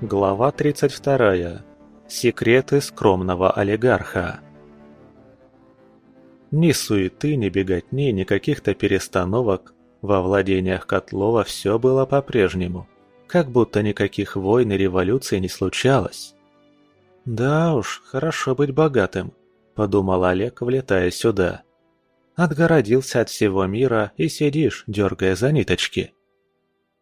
Глава 32. Секреты скромного олигарха. Ни суеты, ни беготни, ни каких-то перестановок. Во владениях Котлова все было по-прежнему. Как будто никаких войн и революций не случалось. «Да уж, хорошо быть богатым», – подумал Олег, влетая сюда. Отгородился от всего мира и сидишь, дергая за ниточки.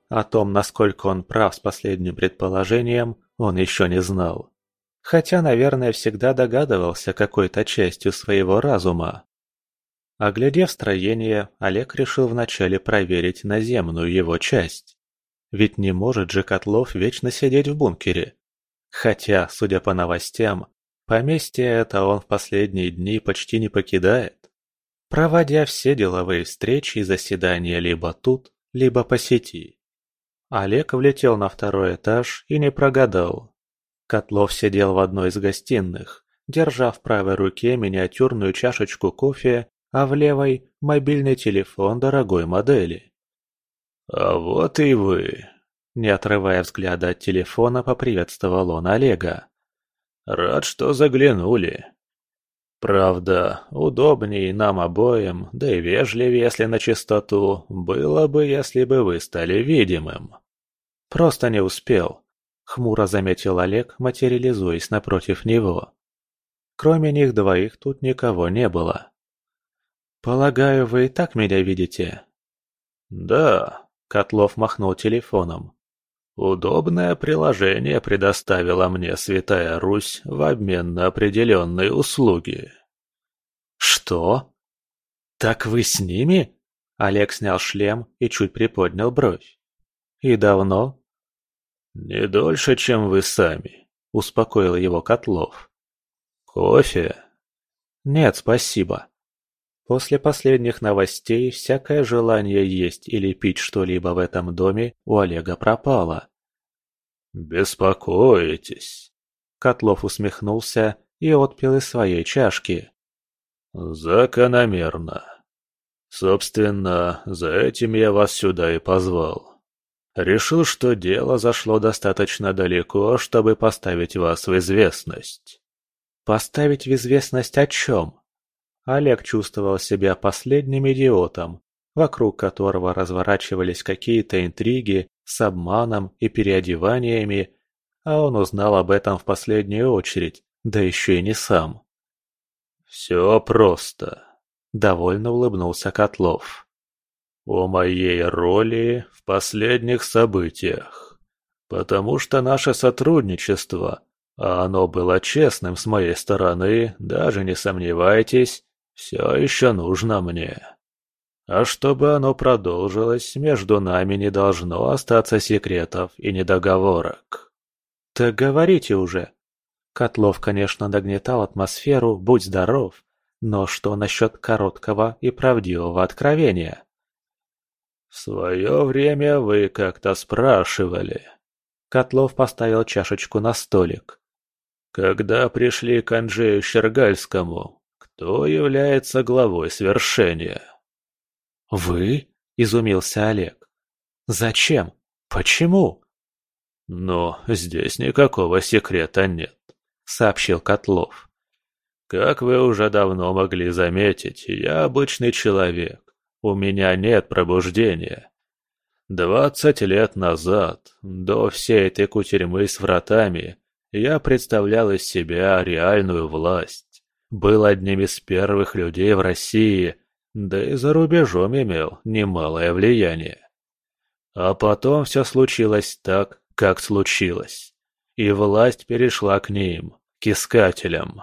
О том, насколько он прав с последним предположением, он еще не знал. Хотя, наверное, всегда догадывался какой-то частью своего разума. Оглядев строение, Олег решил вначале проверить наземную его часть. Ведь не может же Котлов вечно сидеть в бункере. Хотя, судя по новостям, поместье это он в последние дни почти не покидает, проводя все деловые встречи и заседания либо тут, либо по сети. Олег влетел на второй этаж и не прогадал. Котлов сидел в одной из гостиных, держа в правой руке миниатюрную чашечку кофе, а в левой – мобильный телефон дорогой модели. «А вот и вы!» Не отрывая взгляда от телефона, поприветствовал он Олега. «Рад, что заглянули. Правда, удобнее нам обоим, да и вежливее, если на чистоту, было бы, если бы вы стали видимым. Просто не успел, хмуро заметил Олег, материализуясь напротив него. Кроме них двоих тут никого не было. «Полагаю, вы и так меня видите?» «Да», — Котлов махнул телефоном. «Удобное приложение предоставила мне Святая Русь в обмен на определенные услуги». «Что? Так вы с ними?» Олег снял шлем и чуть приподнял бровь. «И давно?» «Не дольше, чем вы сами», — успокоил его Котлов. «Кофе?» «Нет, спасибо. После последних новостей всякое желание есть или пить что-либо в этом доме у Олега пропало. «Беспокоитесь?» Котлов усмехнулся и отпил из своей чашки. «Закономерно. Собственно, за этим я вас сюда и позвал. Решил, что дело зашло достаточно далеко, чтобы поставить вас в известность». «Поставить в известность о чем?» Олег чувствовал себя последним идиотом, вокруг которого разворачивались какие-то интриги с обманом и переодеваниями, а он узнал об этом в последнюю очередь, да еще и не сам. «Все просто», — довольно улыбнулся Котлов. «О моей роли в последних событиях. Потому что наше сотрудничество, а оно было честным с моей стороны, даже не сомневайтесь, все еще нужно мне. А чтобы оно продолжилось, между нами не должно остаться секретов и недоговорок. Так говорите уже. Котлов, конечно, нагнетал атмосферу «Будь здоров», но что насчет короткого и правдивого откровения? В свое время вы как-то спрашивали. Котлов поставил чашечку на столик. Когда пришли к Анджею Щергальскому, кто является главой свершения? «Вы?» – изумился Олег. «Зачем? Почему?» «Ну, здесь никакого секрета нет», – сообщил Котлов. «Как вы уже давно могли заметить, я обычный человек. У меня нет пробуждения. Двадцать лет назад, до всей этой кутерьмы с вратами, я представлял из себя реальную власть. Был одним из первых людей в России – да и за рубежом имел немалое влияние. А потом все случилось так, как случилось, и власть перешла к ним, к искателям.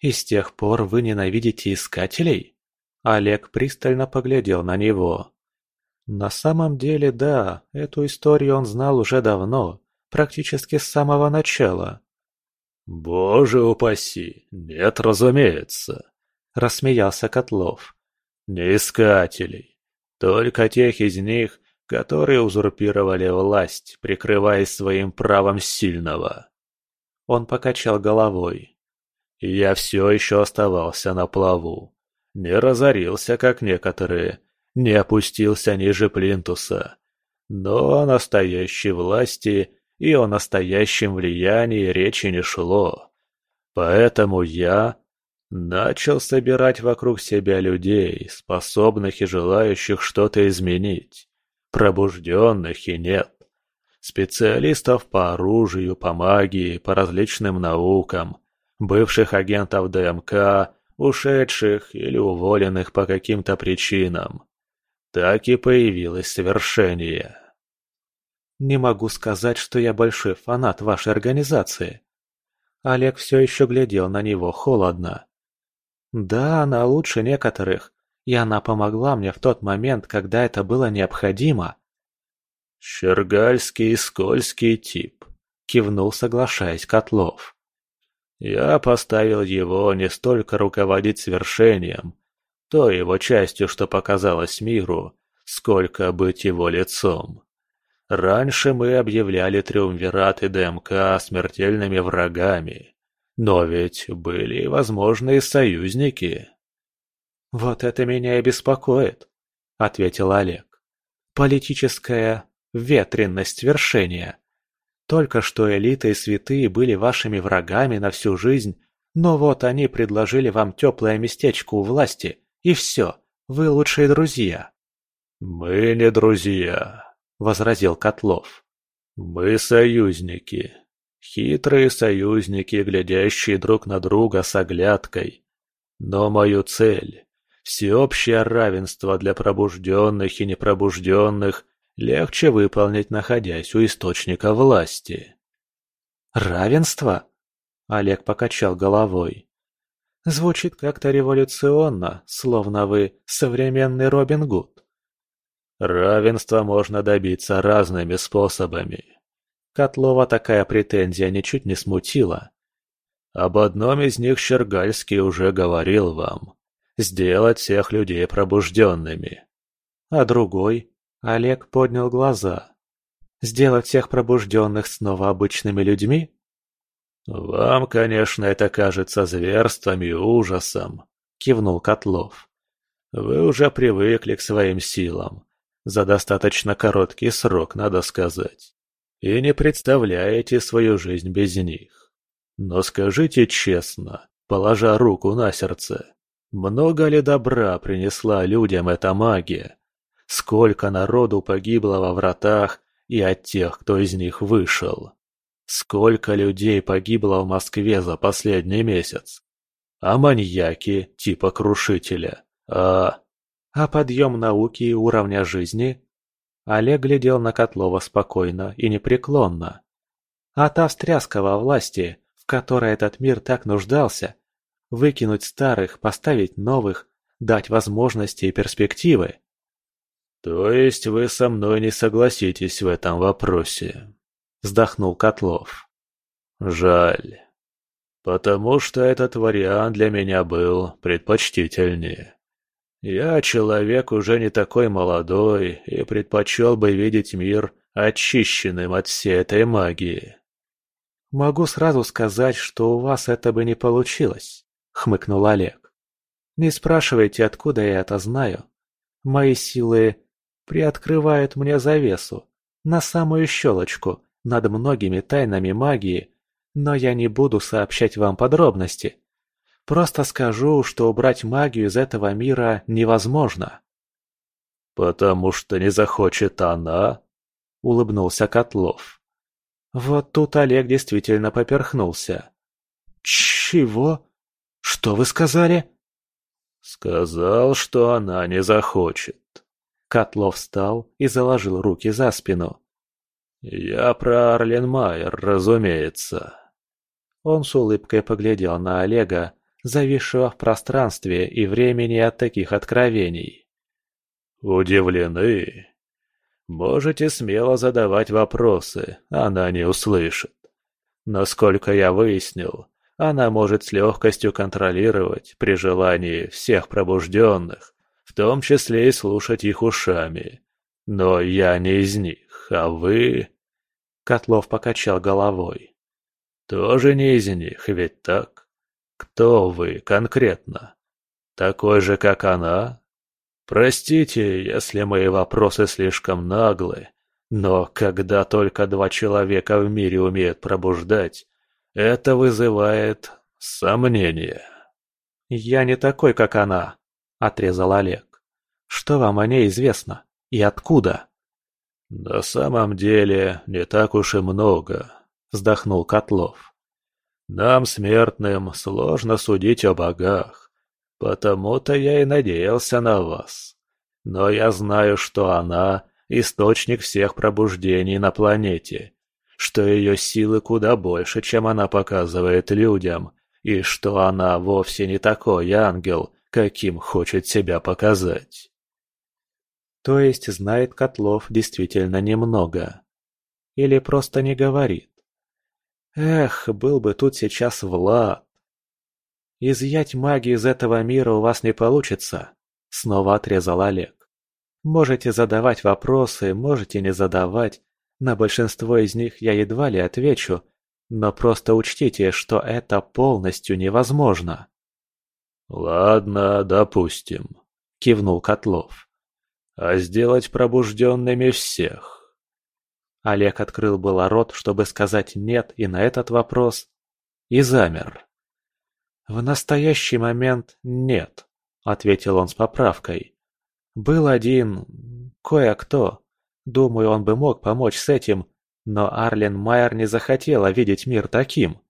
«И с тех пор вы ненавидите искателей?» Олег пристально поглядел на него. На самом деле, да, эту историю он знал уже давно, практически с самого начала. «Боже упаси! Нет, разумеется!» – рассмеялся Котлов. «Не искателей. Только тех из них, которые узурпировали власть, прикрываясь своим правом сильного». Он покачал головой. «Я все еще оставался на плаву. Не разорился, как некоторые, не опустился ниже плинтуса. Но о настоящей власти и о настоящем влиянии речи не шло. Поэтому я начал собирать вокруг себя людей, способных и желающих что-то изменить, пробужденных и нет, специалистов по оружию, по магии, по различным наукам, бывших агентов ДМК, ушедших или уволенных по каким-то причинам. Так и появилось совершение. Не могу сказать, что я большой фанат вашей организации. Олег все еще глядел на него холодно. Да, она лучше некоторых, и она помогла мне в тот момент, когда это было необходимо. «Щергальский скользкий тип», — кивнул, соглашаясь Котлов. «Я поставил его не столько руководить свершением, той его частью, что показалось миру, сколько быть его лицом. Раньше мы объявляли Триумвират и ДМК смертельными врагами, но ведь были и возможные союзники». «Вот это меня и беспокоит», — ответил Олег. «Политическая ветренность вершения. Только что элита и святые были вашими врагами на всю жизнь, но вот они предложили вам теплое местечко у власти, и все, вы лучшие друзья». «Мы не друзья», — возразил Котлов. «Мы союзники. Хитрые союзники, глядящие друг на друга с оглядкой. Но мою цель — всеобщее равенство для пробужденных и непробужденных легче выполнить, находясь у источника власти. «Равенство?» – Олег покачал головой. «Звучит как-то революционно, словно вы современный Робин Гуд». «Равенство можно добиться разными способами». Котлова такая претензия ничуть не смутила. «Об одном из них Щергальский уже говорил вам. Сделать всех людей пробужденными». «А другой?» Олег поднял глаза. «Сделать всех пробужденных снова обычными людьми?» «Вам, конечно, это кажется зверством и ужасом», — кивнул Котлов. «Вы уже привыкли к своим силам. За достаточно короткий срок, надо сказать. И не представляете свою жизнь без них. Но скажите честно, положа руку на сердце, много ли добра принесла людям эта магия?» Сколько народу погибло во вратах и от тех, кто из них вышел. Сколько людей погибло в Москве за последний месяц. А маньяки типа Крушителя. А... А подъем науки и уровня жизни? Олег глядел на Котлова спокойно и непреклонно. А та встряска во власти, в которой этот мир так нуждался, выкинуть старых, поставить новых, дать возможности и перспективы. «То есть вы со мной не согласитесь в этом вопросе?» – вздохнул Котлов. «Жаль. Потому что этот вариант для меня был предпочтительнее. Я человек уже не такой молодой и предпочел бы видеть мир очищенным от всей этой магии». «Могу сразу сказать, что у вас это бы не получилось», — хмыкнул Олег. «Не спрашивайте, откуда я это знаю. Мои силы приоткрывает мне завесу, на самую щелочку, над многими тайнами магии, но я не буду сообщать вам подробности. Просто скажу, что убрать магию из этого мира невозможно. «Потому что не захочет она?» — улыбнулся Котлов. Вот тут Олег действительно поперхнулся. «Чего? Что вы сказали?» «Сказал, что она не захочет. Котлов встал и заложил руки за спину. «Я про Арлен Майер, разумеется». Он с улыбкой поглядел на Олега, зависшего в пространстве и времени от таких откровений. «Удивлены? Можете смело задавать вопросы, она не услышит. Насколько я выяснил, она может с легкостью контролировать при желании всех пробужденных, в том числе и слушать их ушами. Но я не из них, а вы...» Котлов покачал головой. «Тоже не из них, ведь так? Кто вы конкретно? Такой же, как она? Простите, если мои вопросы слишком наглы, Но когда только два человека в мире умеют пробуждать, это вызывает сомнения. «Я не такой, как она», — отрезал Олег. «Что вам о ней известно? И откуда?» «На самом деле не так уж и много», — вздохнул Котлов. «Нам, смертным, сложно судить о богах, потому-то я и надеялся на вас. Но я знаю, что она — источник всех пробуждений на планете, что ее силы куда больше, чем она показывает людям, и что она вовсе не такой ангел, каким хочет себя показать. То есть знает Котлов действительно немного. Или просто не говорит. Эх, был бы тут сейчас Влад. Изъять магию из этого мира у вас не получится, снова отрезал Олег. Можете задавать вопросы, можете не задавать. На большинство из них я едва ли отвечу, но просто учтите, что это полностью невозможно. «Ладно, допустим», — кивнул Котлов. «А сделать пробужденными всех?» Олег открыл было рот, чтобы сказать «нет» и на этот вопрос, и замер. «В настоящий момент нет», — ответил он с поправкой. «Был один... кое-кто. Думаю, он бы мог помочь с этим, но Арлен Майер не захотела видеть мир таким.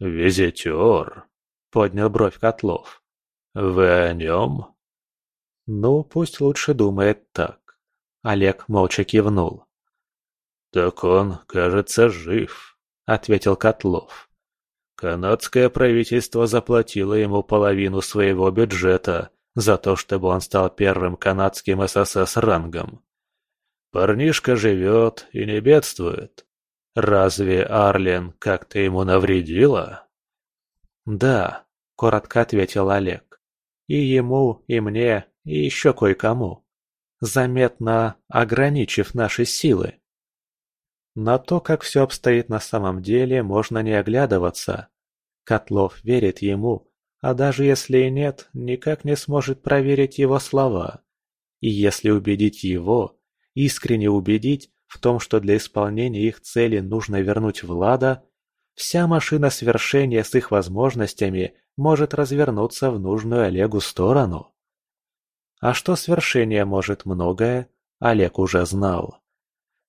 «Визитер?» — поднял бровь Котлов. «Вы о нем?» «Ну, пусть лучше думает так». Олег молча кивнул. «Так он, кажется, жив», — ответил Котлов. «Канадское правительство заплатило ему половину своего бюджета за то, чтобы он стал первым канадским ССС рангом. Парнишка живет и не бедствует. Разве Арлен как-то ему навредила? Да, коротко ответил Олег. И ему, и мне, и еще кое-кому. Заметно ограничив наши силы. На то, как все обстоит на самом деле, можно не оглядываться. Котлов верит ему, а даже если и нет, никак не сможет проверить его слова. И если убедить его, искренне убедить в том, что для исполнения их цели нужно вернуть Влада, вся машина свершения с их возможностями может развернуться в нужную Олегу сторону. А что свершение может многое, Олег уже знал.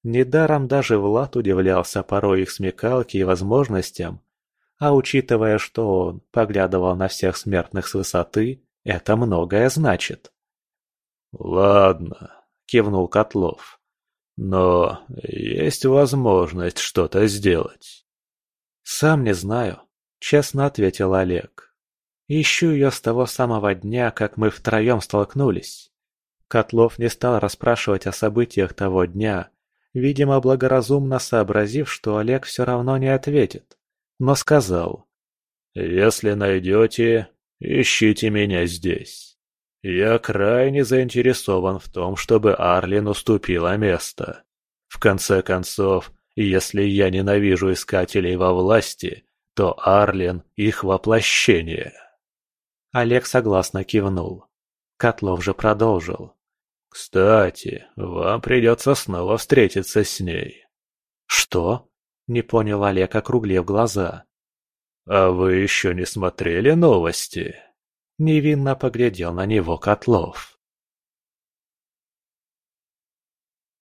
Недаром даже Влад удивлялся порой их смекалке и возможностям, а учитывая, что он поглядывал на всех смертных с высоты, это многое значит. «Ладно», — кивнул Котлов. «Но есть возможность что-то сделать». «Сам не знаю», — честно ответил Олег. «Ищу ее с того самого дня, как мы втроем столкнулись». Котлов не стал расспрашивать о событиях того дня, видимо, благоразумно сообразив, что Олег все равно не ответит, но сказал. «Если найдете, ищите меня здесь». Я крайне заинтересован в том, чтобы Арлин уступила место. В конце концов, если я ненавижу искателей во власти, то Арлин — их воплощение. Олег согласно кивнул. Котлов же продолжил. «Кстати, вам придется снова встретиться с ней». «Что?» — не понял Олег, округлев глаза. «А вы еще не смотрели новости?» Невинно поглядел на него Котлов.